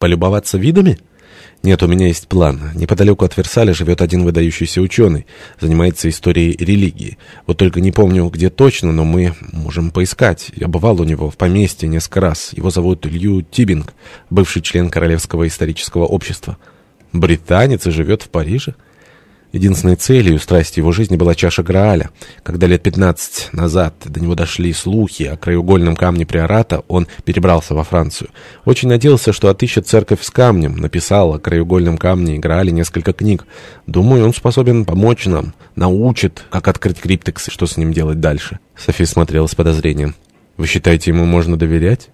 Полюбоваться видами? Нет, у меня есть план. Неподалеку от Версаля живет один выдающийся ученый. Занимается историей религии. Вот только не помню, где точно, но мы можем поискать. Я бывал у него в поместье несколько раз. Его зовут Лью Тибинг, бывший член Королевского исторического общества. Британец и живет в Париже? Единственной целью и страстью его жизни была чаша Грааля. Когда лет 15 назад до него дошли слухи о краеугольном камне Приората, он перебрался во Францию. Очень надеялся, что отыщет церковь с камнем, написал о краеугольном камне и Граале несколько книг. Думаю, он способен помочь нам, научит, как открыть криптекс и что с ним делать дальше. Софи смотрела с подозрением. «Вы считаете, ему можно доверять?»